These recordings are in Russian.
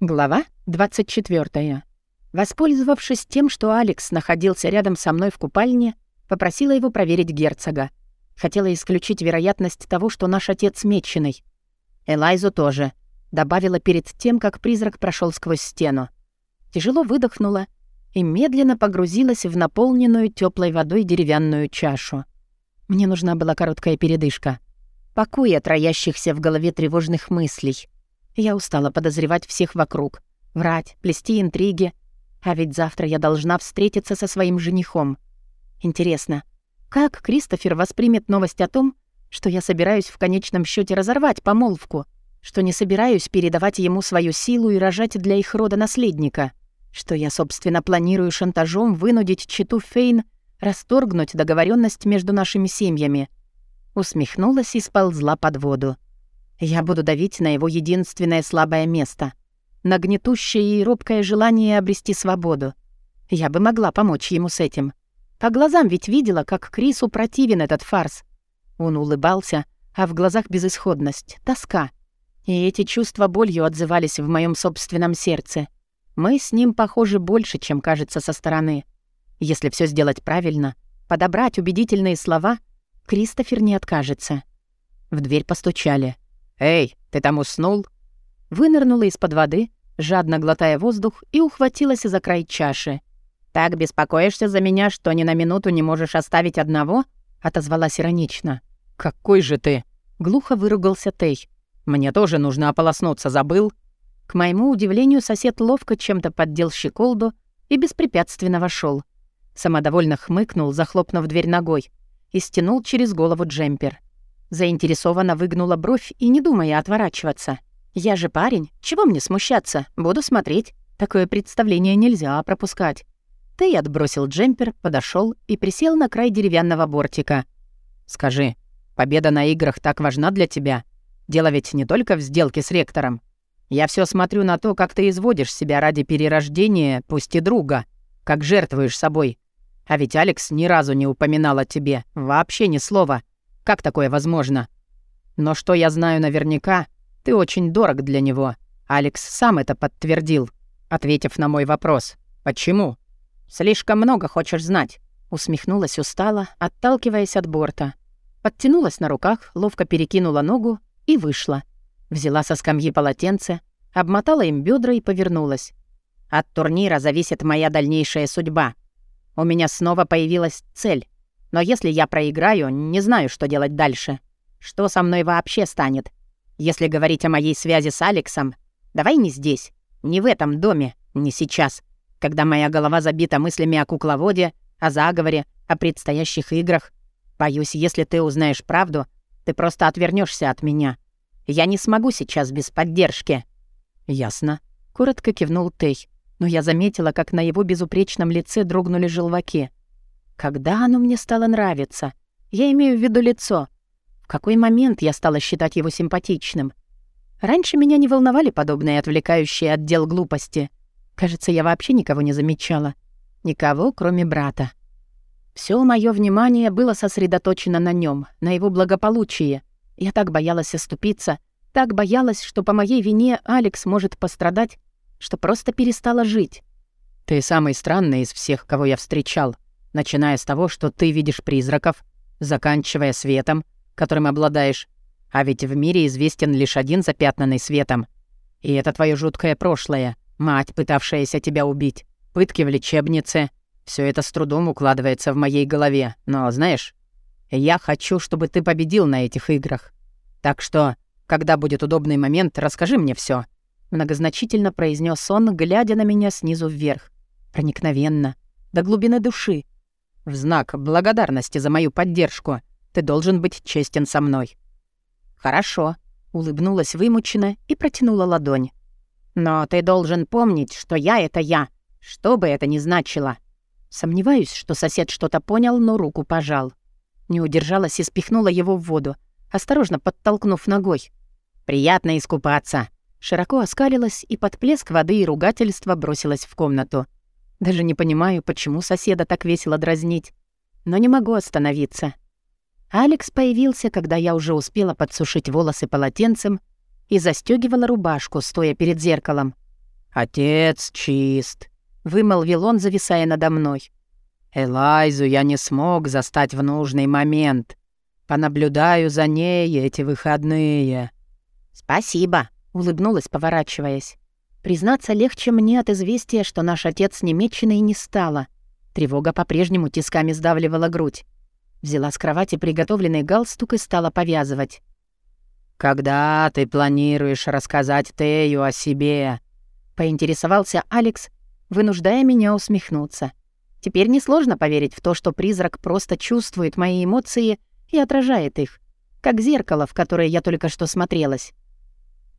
Глава 24. Воспользовавшись тем, что Алекс находился рядом со мной в купальне, попросила его проверить герцога. Хотела исключить вероятность того, что наш отец меченый. Элайзу тоже. Добавила перед тем, как призрак прошел сквозь стену. Тяжело выдохнула и медленно погрузилась в наполненную теплой водой деревянную чашу. Мне нужна была короткая передышка. Покой от роящихся в голове тревожных мыслей — я устала подозревать всех вокруг, врать, плести интриги. А ведь завтра я должна встретиться со своим женихом. Интересно, как Кристофер воспримет новость о том, что я собираюсь в конечном счете разорвать помолвку, что не собираюсь передавать ему свою силу и рожать для их рода наследника, что я, собственно, планирую шантажом вынудить читу Фейн расторгнуть договоренность между нашими семьями. Усмехнулась и сползла под воду. Я буду давить на его единственное слабое место, на гнетущее и робкое желание обрести свободу. Я бы могла помочь ему с этим. По глазам ведь видела, как Крису противен этот фарс. Он улыбался, а в глазах безысходность, тоска. И эти чувства болью отзывались в моем собственном сердце. Мы с ним похожи больше, чем кажется со стороны. Если все сделать правильно, подобрать убедительные слова, Кристофер не откажется. В дверь постучали. «Эй, ты там уснул?» Вынырнула из-под воды, жадно глотая воздух, и ухватилась за край чаши. «Так беспокоишься за меня, что ни на минуту не можешь оставить одного?» — отозвалась иронично. «Какой же ты!» — глухо выругался Тей. «Мне тоже нужно ополоснуться, забыл?» К моему удивлению, сосед ловко чем-то поддел щеколду и беспрепятственно вошел. Самодовольно хмыкнул, захлопнув дверь ногой, и стянул через голову джемпер. Заинтересованно выгнула бровь и не думая отворачиваться. «Я же парень, чего мне смущаться? Буду смотреть. Такое представление нельзя пропускать». Тей отбросил джемпер, подошел и присел на край деревянного бортика. «Скажи, победа на играх так важна для тебя? Дело ведь не только в сделке с ректором. Я все смотрю на то, как ты изводишь себя ради перерождения, пусть и друга, как жертвуешь собой. А ведь Алекс ни разу не упоминал о тебе, вообще ни слова. Как такое возможно? Но что я знаю наверняка, ты очень дорог для него. Алекс сам это подтвердил, ответив на мой вопрос. Почему? Слишком много хочешь знать. Усмехнулась устало, отталкиваясь от борта. Подтянулась на руках, ловко перекинула ногу и вышла. Взяла со скамьи полотенце, обмотала им бедра и повернулась. От турнира зависит моя дальнейшая судьба. У меня снова появилась цель. Но если я проиграю, не знаю, что делать дальше. Что со мной вообще станет? Если говорить о моей связи с Алексом, давай не здесь, не в этом доме, не сейчас, когда моя голова забита мыслями о кукловоде, о заговоре, о предстоящих играх. Боюсь, если ты узнаешь правду, ты просто отвернешься от меня. Я не смогу сейчас без поддержки». «Ясно», — коротко кивнул Тей, но я заметила, как на его безупречном лице дрогнули желваки. Когда оно мне стало нравиться? Я имею в виду лицо. В какой момент я стала считать его симпатичным? Раньше меня не волновали подобные отвлекающие отдел глупости. Кажется, я вообще никого не замечала. Никого, кроме брата. Все мое внимание было сосредоточено на нем, на его благополучии. Я так боялась оступиться, так боялась, что по моей вине Алекс может пострадать, что просто перестала жить. «Ты самый странный из всех, кого я встречал», начиная с того, что ты видишь призраков, заканчивая светом, которым обладаешь. А ведь в мире известен лишь один запятнанный светом. И это твое жуткое прошлое, мать, пытавшаяся тебя убить, пытки в лечебнице. Все это с трудом укладывается в моей голове, но, знаешь, я хочу, чтобы ты победил на этих играх. Так что, когда будет удобный момент, расскажи мне все. Многозначительно произнес он, глядя на меня снизу вверх. Проникновенно, до глубины души, в знак благодарности за мою поддержку ты должен быть честен со мной». «Хорошо», — улыбнулась вымученно и протянула ладонь. «Но ты должен помнить, что я — это я, что бы это ни значило». Сомневаюсь, что сосед что-то понял, но руку пожал. Не удержалась и спихнула его в воду, осторожно подтолкнув ногой. «Приятно искупаться!» Широко оскалилась и под плеск воды и ругательства бросилась в комнату. Даже не понимаю, почему соседа так весело дразнить. Но не могу остановиться. Алекс появился, когда я уже успела подсушить волосы полотенцем и застегивала рубашку, стоя перед зеркалом. «Отец чист», — вымолвил он, зависая надо мной. «Элайзу я не смог застать в нужный момент. Понаблюдаю за ней эти выходные». «Спасибо», — улыбнулась, поворачиваясь. Признаться, легче мне от известия, что наш отец немеченный не стало. Тревога по-прежнему тисками сдавливала грудь. Взяла с кровати приготовленный галстук и стала повязывать. «Когда ты планируешь рассказать Тею о себе?» — поинтересовался Алекс, вынуждая меня усмехнуться. Теперь несложно поверить в то, что призрак просто чувствует мои эмоции и отражает их, как зеркало, в которое я только что смотрелась.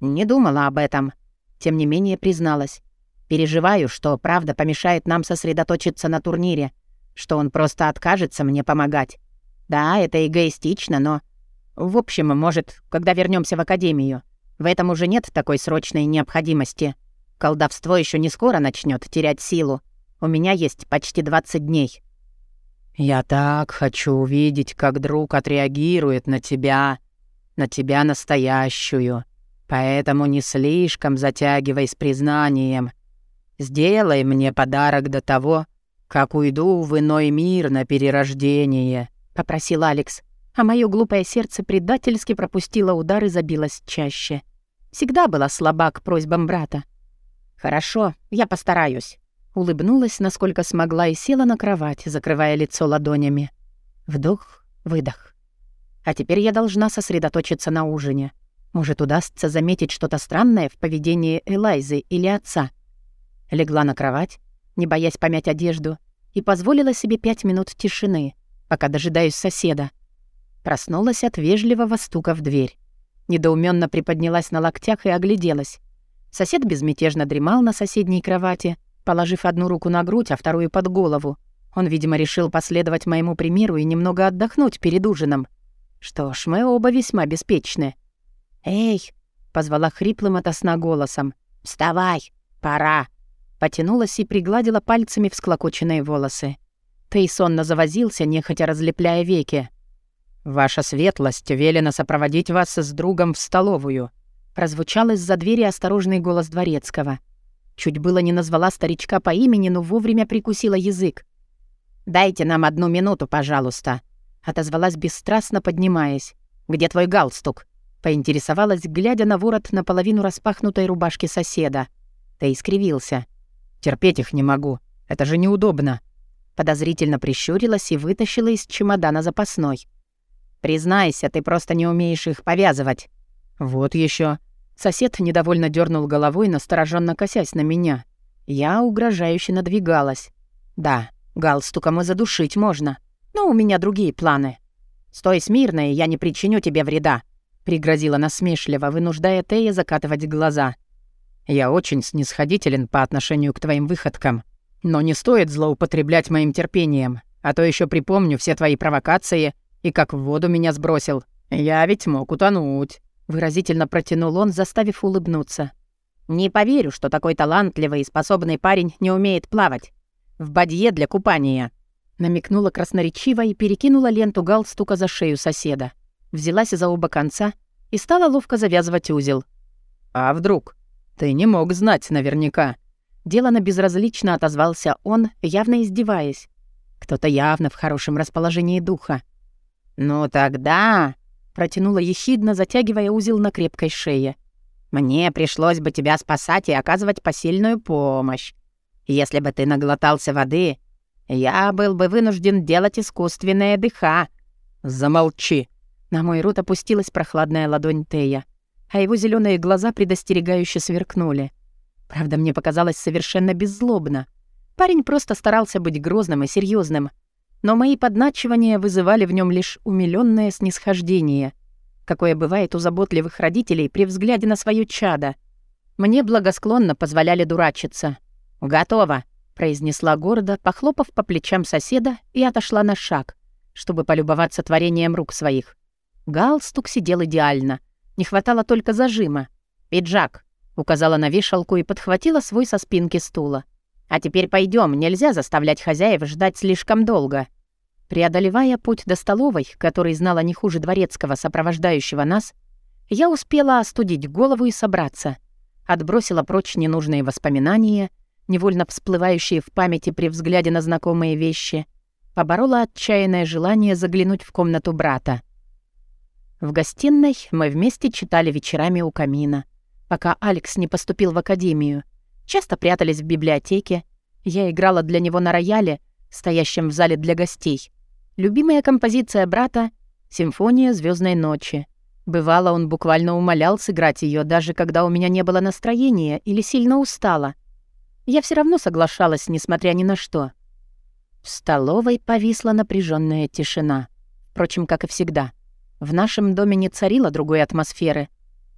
Не думала об этом. Тем не менее призналась. Переживаю, что правда помешает нам сосредоточиться на турнире, что он просто откажется мне помогать. Да, это эгоистично, но в общем, может, когда вернемся в академию. В этом уже нет такой срочной необходимости. Колдовство еще не скоро начнет терять силу. У меня есть почти 20 дней. Я так хочу увидеть, как друг отреагирует на тебя, на тебя настоящую. Поэтому не слишком затягивай с признанием. Сделай мне подарок до того, как уйду в иной мир на перерождение», — попросил Алекс а мое глупое сердце предательски пропустило удар и забилось чаще. Всегда была слаба к просьбам брата. «Хорошо, я постараюсь», — улыбнулась, насколько смогла, и села на кровать, закрывая лицо ладонями. Вдох, выдох. А теперь я должна сосредоточиться на ужине. Может, удастся заметить что-то странное в поведении Элайзы или отца. Легла на кровать, не боясь помять одежду, и позволила себе пять минут тишины, пока дожидаюсь соседа. Проснулась от вежливого стука в дверь. Недоуменно приподнялась на локтях и огляделась. Сосед безмятежно дремал на соседней кровати, положив одну руку на грудь, а вторую под голову. Он, видимо, решил последовать моему примеру и немного отдохнуть перед ужином. Что ж, мы оба весьма беспечны. «Эй!» — позвала хриплым ото сна голосом. «Вставай! Пора!» Потянулась и пригладила пальцами всклокоченные волосы. Тейсонно завозился, нехотя разлепляя веки. «Ваша светлость велено сопроводить вас с другом в столовую», прозвучал из-за двери осторожный голос дворецкого. Чуть было не назвала старичка по имени, но вовремя прикусила язык. «Дайте нам одну минуту, пожалуйста», — отозвалась бесстрастно, поднимаясь. «Где твой галстук?» — поинтересовалась, глядя на ворот наполовину распахнутой рубашки соседа. Ты искривился. «Терпеть их не могу. Это же неудобно». Подозрительно прищурилась и вытащила из чемодана запасной. Признайся, ты просто не умеешь их повязывать». «Вот еще. Сосед недовольно дернул головой, настороженно косясь на меня. Я угрожающе надвигалась. «Да, галстуком и задушить можно. Но у меня другие планы. Стой смирно, и я не причиню тебе вреда», — пригрозила насмешливо, вынуждая Тея закатывать глаза. «Я очень снисходителен по отношению к твоим выходкам. Но не стоит злоупотреблять моим терпением, а то еще припомню все твои провокации и как в воду меня сбросил. Я ведь мог утонуть», — выразительно протянул он, заставив улыбнуться. «Не поверю, что такой талантливый и способный парень не умеет плавать. В бадье для купания», — намекнула красноречиво и перекинула ленту галстука за шею соседа. Взялась за оба конца и стала ловко завязывать узел. «А вдруг? Ты не мог знать наверняка». Делано безразлично отозвался он, явно издеваясь. Кто-то явно в хорошем расположении духа. «Ну тогда...» — протянула ехидно, затягивая узел на крепкой шее. «Мне пришлось бы тебя спасать и оказывать посильную помощь. Если бы ты наглотался воды, я был бы вынужден делать искусственное дыха». «Замолчи!» На мой рот опустилась прохладная ладонь Тея, а его зеленые глаза предостерегающе сверкнули. Правда, мне показалось совершенно беззлобно. Парень просто старался быть грозным и серьезным, но мои подначивания вызывали в нем лишь умилённое снисхождение, какое бывает у заботливых родителей при взгляде на своё чадо. Мне благосклонно позволяли дурачиться. «Готово», — произнесла гордо, похлопав по плечам соседа и отошла на шаг, чтобы полюбоваться творением рук своих. Галстук сидел идеально. Не хватало только зажима. «Пиджак», — указала на вешалку и подхватила свой со спинки стула. А теперь пойдем, нельзя заставлять хозяев ждать слишком долго. Преодолевая путь до столовой, который знала не хуже дворецкого, сопровождающего нас, я успела остудить голову и собраться. отбросила прочь ненужные воспоминания, невольно всплывающие в памяти при взгляде на знакомые вещи, поборола отчаянное желание заглянуть в комнату брата. В гостиной мы вместе читали вечерами у камина, пока Алекс не поступил в академию. Часто прятались в библиотеке. Я играла для него на рояле, стоящем в зале для гостей. Любимая композиция брата — «Симфония звездной ночи». Бывало, он буквально умолял сыграть ее, даже когда у меня не было настроения или сильно устала. Я все равно соглашалась, несмотря ни на что. В столовой повисла напряженная тишина. Впрочем, как и всегда. В нашем доме не царило другой атмосферы.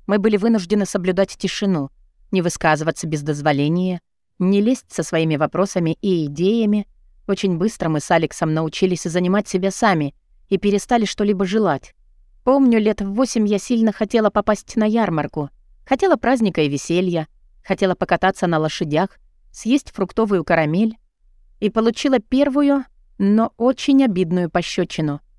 Мы были вынуждены соблюдать тишину, не высказываться без дозволения, не лезть со своими вопросами и идеями. Очень быстро мы с Алексом научились занимать себя сами и перестали что-либо желать. Помню, лет в восемь я сильно хотела попасть на ярмарку. Хотела праздника и веселья. Хотела покататься на лошадях, съесть фруктовую карамель. И получила первую, но очень обидную пощечину —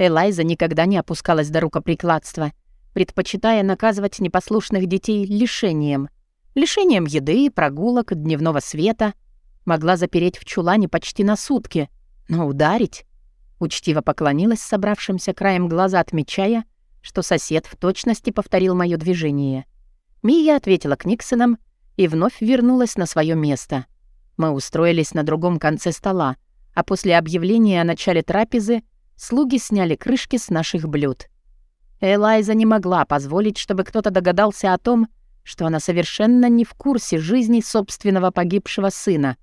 Элайза никогда не опускалась до рукоприкладства, предпочитая наказывать непослушных детей лишением. Лишением еды, прогулок, дневного света. Могла запереть в чулане почти на сутки. Но ударить? Учтиво поклонилась собравшимся краем глаза, отмечая, что сосед в точности повторил мое движение. Мия ответила к Никсонам и вновь вернулась на свое место. Мы устроились на другом конце стола, а после объявления о начале трапезы слуги сняли крышки с наших блюд. Элайза не могла позволить, чтобы кто-то догадался о том, что она совершенно не в курсе жизни собственного погибшего сына,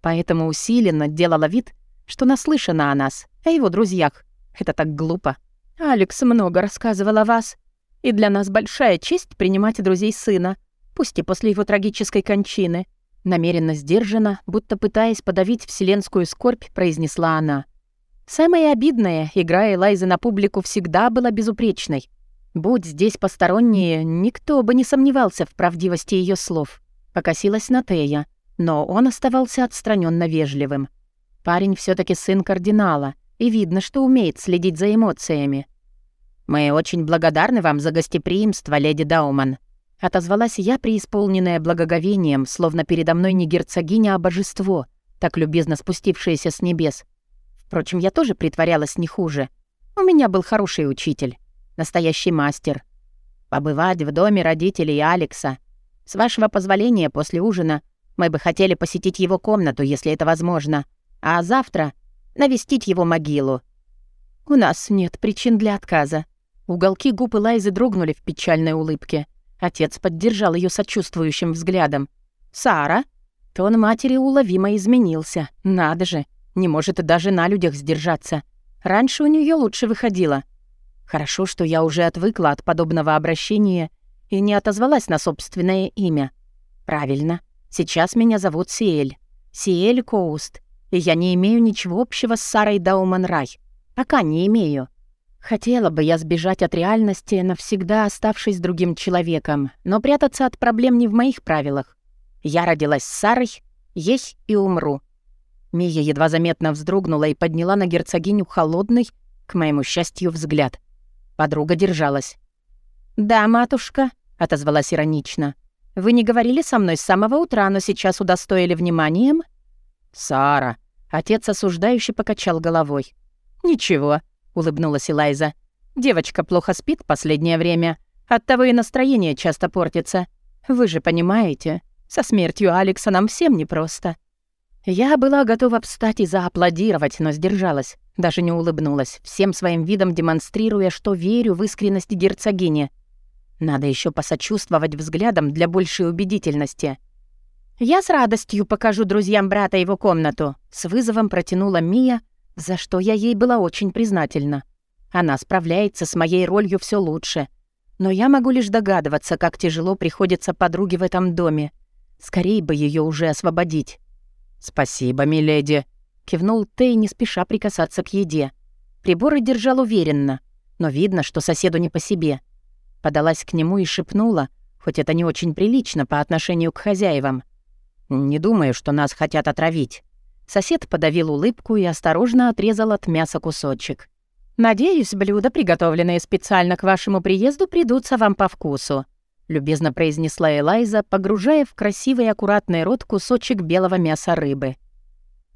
поэтому усиленно делала вид, что наслышана о нас, о его друзьях. Это так глупо. Алекс много рассказывал о вас, и для нас большая честь принимать друзей сына, пусть и после его трагической кончины. Намеренно сдержанно, будто пытаясь подавить вселенскую скорбь, произнесла она — Самое обидное, игра Элайзы на публику всегда была безупречной. Будь здесь посторонние, никто бы не сомневался в правдивости ее слов. Покосилась на Тея, но он оставался отстраненно вежливым. Парень все таки сын кардинала, и видно, что умеет следить за эмоциями. «Мы очень благодарны вам за гостеприимство, леди Дауман», отозвалась я, преисполненная благоговением, словно передо мной не герцогиня, а божество, так любезно спустившееся с небес, Впрочем, я тоже притворялась не хуже. У меня был хороший учитель, настоящий мастер. Побывать в доме родителей Алекса. С вашего позволения, после ужина мы бы хотели посетить его комнату, если это возможно, а завтра навестить его могилу. У нас нет причин для отказа. Уголки губ Лайзы дрогнули в печальной улыбке. Отец поддержал ее сочувствующим взглядом. «Сара?» Тон матери уловимо изменился. Надо же, не может даже на людях сдержаться. Раньше у нее лучше выходило. Хорошо, что я уже отвыкла от подобного обращения и не отозвалась на собственное имя. Правильно, сейчас меня зовут Сиэль. Сиэль Коуст. И я не имею ничего общего с Сарой Дауман Рай. Пока не имею. Хотела бы я сбежать от реальности, навсегда оставшись другим человеком, но прятаться от проблем не в моих правилах. Я родилась с Сарой, есть и умру. Мия едва заметно вздрогнула и подняла на герцогиню холодный, к моему счастью, взгляд. Подруга держалась. «Да, матушка», — отозвалась иронично. «Вы не говорили со мной с самого утра, но сейчас удостоили вниманием?» «Сара», — отец осуждающе покачал головой. «Ничего», — улыбнулась Элайза. «Девочка плохо спит последнее время. Оттого и настроение часто портится. Вы же понимаете, со смертью Алекса нам всем непросто». Я была готова встать и зааплодировать, но сдержалась, даже не улыбнулась, всем своим видом демонстрируя, что верю в искренность герцогини. Надо еще посочувствовать взглядом для большей убедительности. «Я с радостью покажу друзьям брата его комнату», — с вызовом протянула Мия, за что я ей была очень признательна. Она справляется с моей ролью все лучше. Но я могу лишь догадываться, как тяжело приходится подруге в этом доме. Скорее бы ее уже освободить. «Спасибо, миледи», — кивнул Тей, не спеша прикасаться к еде. Приборы держал уверенно, но видно, что соседу не по себе. Подалась к нему и шепнула, хоть это не очень прилично по отношению к хозяевам. «Не думаю, что нас хотят отравить». Сосед подавил улыбку и осторожно отрезал от мяса кусочек. «Надеюсь, блюда, приготовленные специально к вашему приезду, придутся вам по вкусу». — любезно произнесла Элайза, погружая в красивый аккуратный рот кусочек белого мяса рыбы.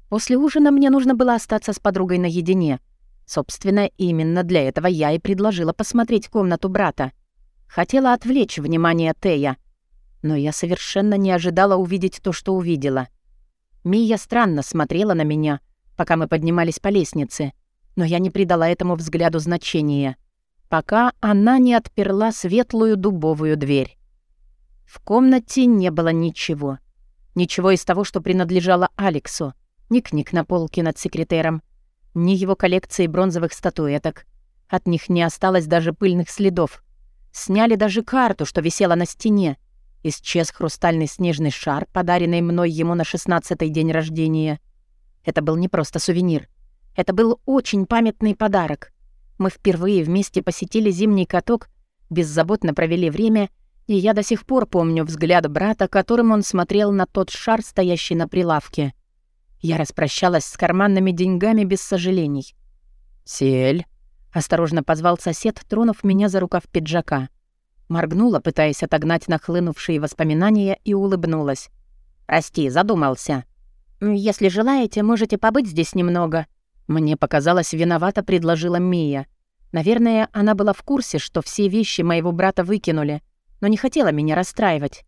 После ужина мне нужно было остаться с подругой наедине. Собственно, именно для этого я и предложила посмотреть комнату брата. Хотела отвлечь внимание Тея. Но я совершенно не ожидала увидеть то, что увидела. Мия странно смотрела на меня, пока мы поднимались по лестнице, но я не придала этому взгляду значения пока она не отперла светлую дубовую дверь. В комнате не было ничего. Ничего из того, что принадлежало Алексу. Ни книг на полке над секретером, ни его коллекции бронзовых статуэток. От них не осталось даже пыльных следов. Сняли даже карту, что висела на стене. Исчез хрустальный снежный шар, подаренный мной ему на шестнадцатый день рождения. Это был не просто сувенир. Это был очень памятный подарок. Мы впервые вместе посетили зимний каток, беззаботно провели время, и я до сих пор помню взгляд брата, которым он смотрел на тот шар, стоящий на прилавке. Я распрощалась с карманными деньгами без сожалений. «Сель», — осторожно позвал сосед, тронув меня за рукав пиджака. Моргнула, пытаясь отогнать нахлынувшие воспоминания, и улыбнулась. «Прости, задумался. Если желаете, можете побыть здесь немного», мне показалось, виновато предложила Мия. Наверное, она была в курсе, что все вещи моего брата выкинули, но не хотела меня расстраивать.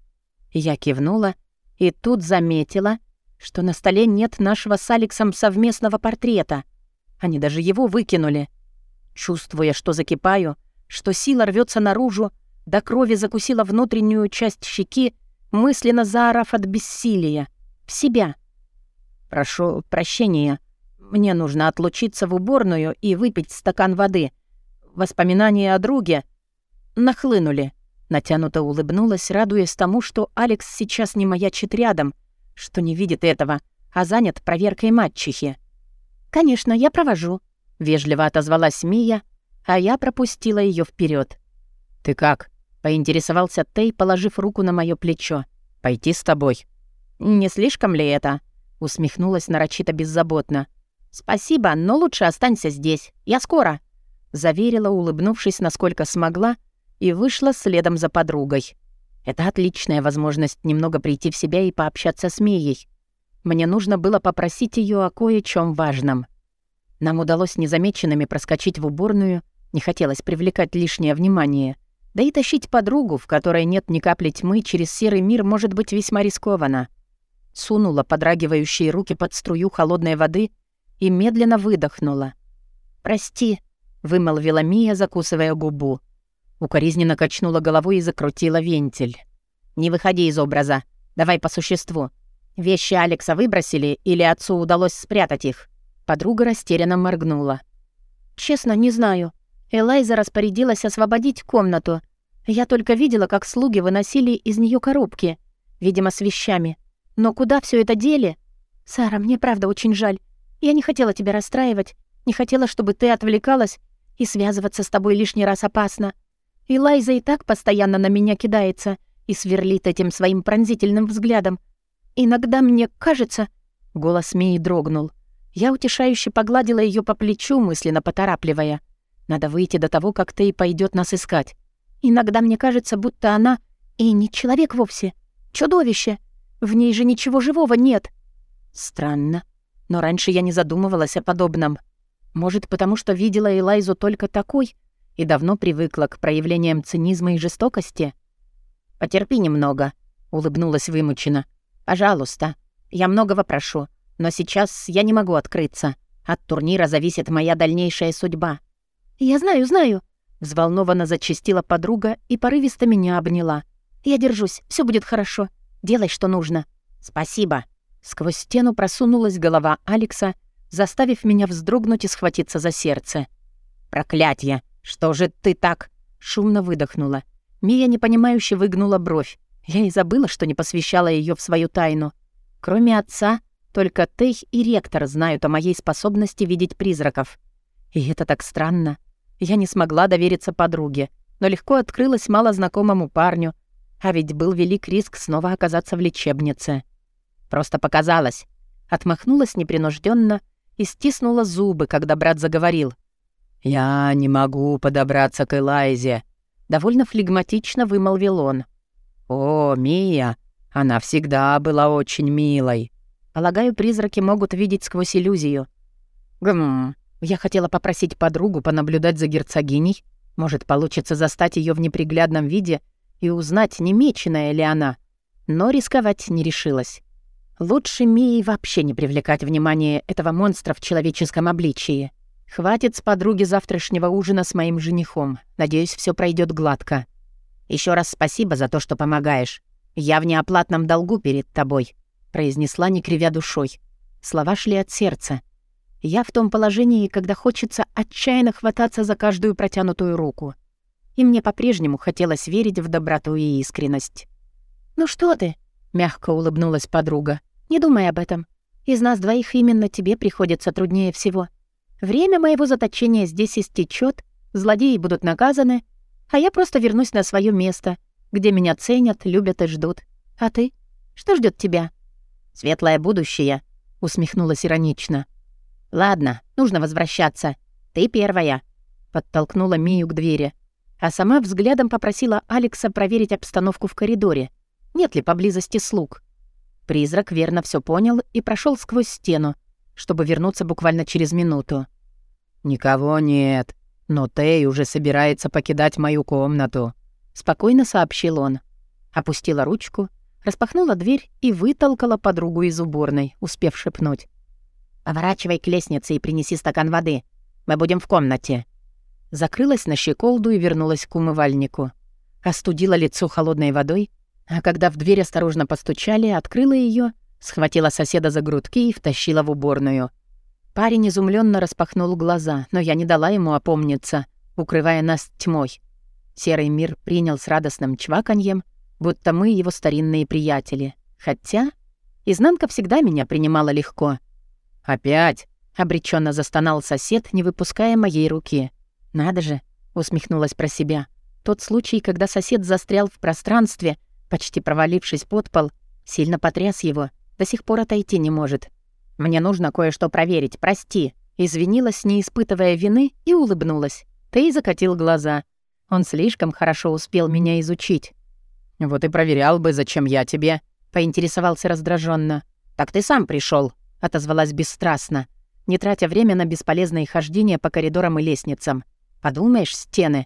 Я кивнула и тут заметила, что на столе нет нашего с Алексом совместного портрета. Они даже его выкинули. Чувствуя, что закипаю, что сила рвется наружу, до крови закусила внутреннюю часть щеки, мысленно заорав от бессилия. В себя. «Прошу прощения», мне нужно отлучиться в уборную и выпить стакан воды. Воспоминания о друге нахлынули. Натянуто улыбнулась, радуясь тому, что Алекс сейчас не маячит рядом, что не видит этого, а занят проверкой матчихи. «Конечно, я провожу», — вежливо отозвалась Мия, а я пропустила ее вперед. «Ты как?» — поинтересовался Тей, положив руку на мое плечо. «Пойти с тобой». «Не слишком ли это?» — усмехнулась нарочито беззаботно. «Спасибо, но лучше останься здесь. Я скоро», — заверила, улыбнувшись, насколько смогла, и вышла следом за подругой. Это отличная возможность немного прийти в себя и пообщаться с Мией. Мне нужно было попросить ее о кое-чем важном. Нам удалось незамеченными проскочить в уборную, не хотелось привлекать лишнее внимание. Да и тащить подругу, в которой нет ни капли тьмы, через серый мир может быть весьма рискованно. Сунула подрагивающие руки под струю холодной воды — и медленно выдохнула. «Прости», — вымолвила Мия, закусывая губу. Укоризненно качнула головой и закрутила вентиль. «Не выходи из образа. Давай по существу. Вещи Алекса выбросили или отцу удалось спрятать их?» Подруга растерянно моргнула. «Честно, не знаю. Элайза распорядилась освободить комнату. Я только видела, как слуги выносили из нее коробки, видимо, с вещами. Но куда все это дели? Сара, мне правда очень жаль. Я не хотела тебя расстраивать, не хотела, чтобы ты отвлекалась, и связываться с тобой лишний раз опасно. И Лайза и так постоянно на меня кидается и сверлит этим своим пронзительным взглядом. Иногда мне кажется...» Голос Мии дрогнул. Я утешающе погладила ее по плечу, мысленно поторапливая. «Надо выйти до того, как Тей пойдет нас искать. Иногда мне кажется, будто она и не человек вовсе. Чудовище. В ней же ничего живого нет». «Странно», но раньше я не задумывалась о подобном. Может, потому что видела Элайзу только такой и давно привыкла к проявлениям цинизма и жестокости? «Потерпи немного», — улыбнулась вымученно. «Пожалуйста, я многого прошу, но сейчас я не могу открыться. От турнира зависит моя дальнейшая судьба». «Я знаю, знаю», — взволнованно зачастила подруга и порывисто меня обняла. «Я держусь, все будет хорошо. Делай, что нужно». «Спасибо», Сквозь стену просунулась голова Алекса, заставив меня вздрогнуть и схватиться за сердце. «Проклятье! Что же ты так?» Шумно выдохнула. Мия непонимающе выгнула бровь. Я и забыла, что не посвящала ее в свою тайну. Кроме отца, только Тей и ректор знают о моей способности видеть призраков. И это так странно. Я не смогла довериться подруге, но легко открылась малознакомому парню, а ведь был велик риск снова оказаться в лечебнице. Просто показалось. Отмахнулась непринужденно и стиснула зубы, когда брат заговорил. «Я не могу подобраться к Элайзе», — довольно флегматично вымолвил он. «О, Мия, она всегда была очень милой». Полагаю, призраки могут видеть сквозь иллюзию. Гм, я хотела попросить подругу понаблюдать за герцогиней. Может, получится застать ее в неприглядном виде и узнать, не меченая ли она. Но рисковать не решилась. Лучше Мии вообще не привлекать внимание этого монстра в человеческом обличии. Хватит с подруги завтрашнего ужина с моим женихом. Надеюсь, все пройдет гладко. Еще раз спасибо за то, что помогаешь. Я в неоплатном долгу перед тобой», — произнесла, не кривя душой. Слова шли от сердца. Я в том положении, когда хочется отчаянно хвататься за каждую протянутую руку. И мне по-прежнему хотелось верить в доброту и искренность. «Ну что ты?» — мягко улыбнулась подруга. «Не думай об этом. Из нас двоих именно тебе приходится труднее всего. Время моего заточения здесь истечет, злодеи будут наказаны, а я просто вернусь на свое место, где меня ценят, любят и ждут. А ты? Что ждет тебя?» «Светлое будущее», — усмехнулась иронично. «Ладно, нужно возвращаться. Ты первая», — подтолкнула Мию к двери, а сама взглядом попросила Алекса проверить обстановку в коридоре. Нет ли поблизости слуг? Призрак верно все понял и прошел сквозь стену, чтобы вернуться буквально через минуту. «Никого нет, но Тей уже собирается покидать мою комнату», — спокойно сообщил он. Опустила ручку, распахнула дверь и вытолкала подругу из уборной, успев шепнуть. «Поворачивай к лестнице и принеси стакан воды. Мы будем в комнате». Закрылась на щеколду и вернулась к умывальнику. Остудила лицо холодной водой, а когда в дверь осторожно постучали, открыла ее, схватила соседа за грудки и втащила в уборную. Парень изумленно распахнул глаза, но я не дала ему опомниться, укрывая нас тьмой. Серый мир принял с радостным чваканьем, будто мы его старинные приятели. Хотя изнанка всегда меня принимала легко. «Опять?» — обреченно застонал сосед, не выпуская моей руки. «Надо же!» — усмехнулась про себя. Тот случай, когда сосед застрял в пространстве, почти провалившись под пол, сильно потряс его, до сих пор отойти не может. «Мне нужно кое-что проверить, прости», извинилась, не испытывая вины, и улыбнулась. Ты закатил глаза. Он слишком хорошо успел меня изучить. «Вот и проверял бы, зачем я тебе», — поинтересовался раздраженно. «Так ты сам пришел, отозвалась бесстрастно, не тратя время на бесполезные хождения по коридорам и лестницам. «Подумаешь, стены».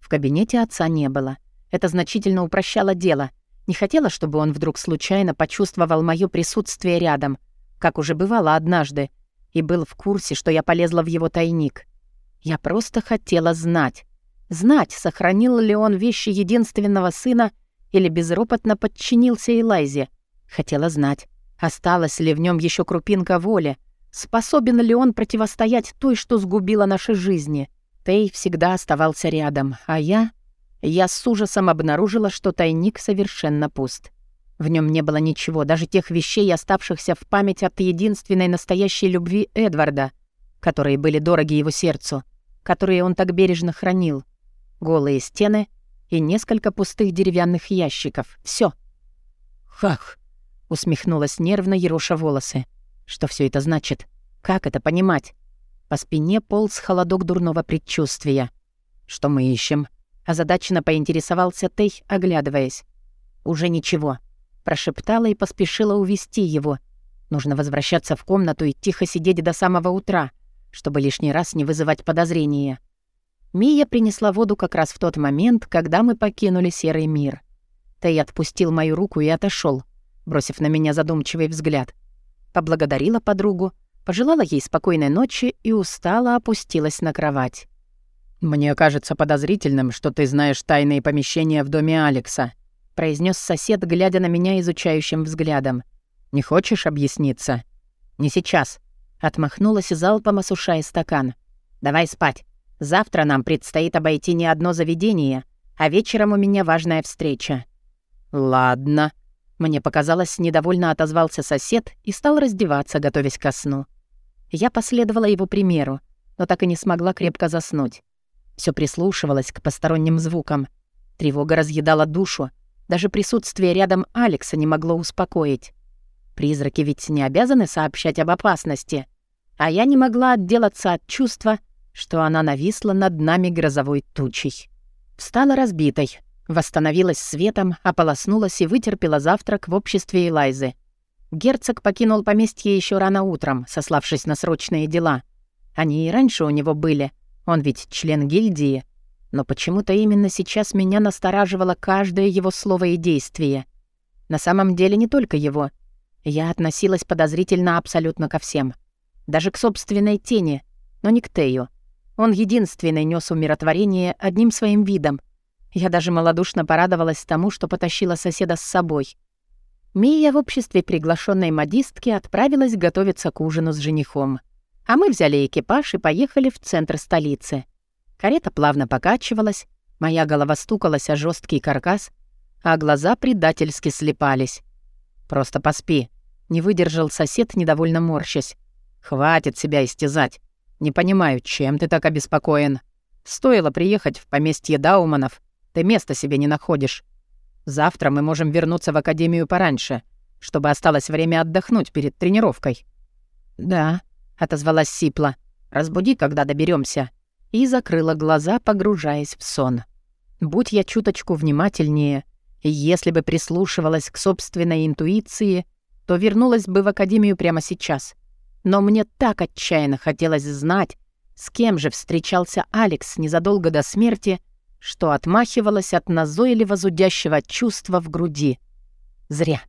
В кабинете отца не было. Это значительно упрощало дело. Не хотела, чтобы он вдруг случайно почувствовал мое присутствие рядом, как уже бывало однажды, и был в курсе, что я полезла в его тайник. Я просто хотела знать. Знать, сохранил ли он вещи единственного сына или безропотно подчинился Элайзе. Хотела знать, осталась ли в нем еще крупинка воли, способен ли он противостоять той, что сгубила наши жизни. Тей всегда оставался рядом, а я... Я с ужасом обнаружила, что тайник совершенно пуст. В нем не было ничего, даже тех вещей, оставшихся в память от единственной настоящей любви Эдварда, которые были дороги его сердцу, которые он так бережно хранил. Голые стены и несколько пустых деревянных ящиков. Все. «Хах!» — усмехнулась нервно, ероша волосы. «Что все это значит? Как это понимать?» По спине полз холодок дурного предчувствия. «Что мы ищем?» Озадаченно поинтересовался Тей, оглядываясь. «Уже ничего», — прошептала и поспешила увести его. «Нужно возвращаться в комнату и тихо сидеть до самого утра, чтобы лишний раз не вызывать подозрения». Мия принесла воду как раз в тот момент, когда мы покинули серый мир. Тей отпустил мою руку и отошел, бросив на меня задумчивый взгляд. Поблагодарила подругу, пожелала ей спокойной ночи и устало опустилась на кровать. «Мне кажется подозрительным, что ты знаешь тайные помещения в доме Алекса», произнес сосед, глядя на меня изучающим взглядом. «Не хочешь объясниться?» «Не сейчас», — отмахнулась залпом, осушая стакан. «Давай спать. Завтра нам предстоит обойти не одно заведение, а вечером у меня важная встреча». «Ладно», — мне показалось, недовольно отозвался сосед и стал раздеваться, готовясь ко сну. Я последовала его примеру, но так и не смогла крепко заснуть. Все прислушивалось к посторонним звукам. Тревога разъедала душу. Даже присутствие рядом Алекса не могло успокоить. Призраки ведь не обязаны сообщать об опасности. А я не могла отделаться от чувства, что она нависла над нами грозовой тучей. Встала разбитой. Восстановилась светом, ополоснулась и вытерпела завтрак в обществе Элайзы. Герцог покинул поместье еще рано утром, сославшись на срочные дела. Они и раньше у него были, он ведь член гильдии. Но почему-то именно сейчас меня настораживало каждое его слово и действие. На самом деле не только его. Я относилась подозрительно абсолютно ко всем. Даже к собственной тени, но не к Тею. Он единственный нес умиротворение одним своим видом. Я даже малодушно порадовалась тому, что потащила соседа с собой. Мия в обществе приглашенной модистки отправилась готовиться к ужину с женихом. А мы взяли экипаж и поехали в центр столицы. Карета плавно покачивалась, моя голова стукалась о жесткий каркас, а глаза предательски слепались. «Просто поспи», — не выдержал сосед, недовольно морщась. «Хватит себя истязать. Не понимаю, чем ты так обеспокоен? Стоило приехать в поместье Дауманов. Ты места себе не находишь. Завтра мы можем вернуться в академию пораньше, чтобы осталось время отдохнуть перед тренировкой». «Да», — отозвалась Сипла. «Разбуди, когда доберемся. И закрыла глаза, погружаясь в сон. Будь я чуточку внимательнее, если бы прислушивалась к собственной интуиции, то вернулась бы в академию прямо сейчас. Но мне так отчаянно хотелось знать, с кем же встречался Алекс незадолго до смерти, что отмахивалась от назойливо зудящего чувства в груди. Зря.